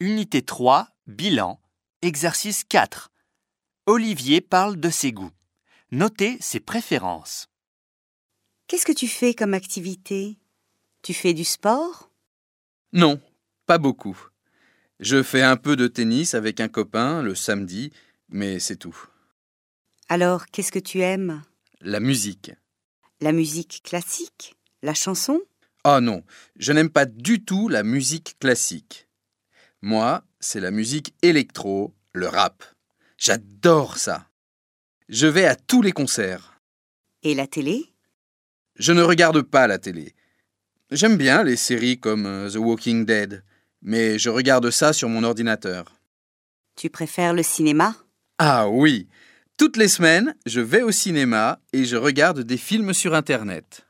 Unité 3, bilan, exercice 4. Olivier parle de ses goûts. Notez ses préférences. Qu'est-ce que tu fais comme activité? Tu fais du sport? Non, pas beaucoup. Je fais un peu de tennis avec un copain le samedi, mais c'est tout. Alors, qu'est-ce que tu aimes? La musique. La musique classique? La chanson? Ah non, je n'aime pas du tout la musique classique. Moi, c'est la musique électro, le rap. J'adore ça. Je vais à tous les concerts. Et la télé? Je ne regarde pas la télé. J'aime bien les séries comme euh, The Walking Dead, mais je regarde ça sur mon ordinateur. Tu préfères le cinéma? Ah oui, toutes les semaines, je vais au cinéma et je regarde des films sur Internet.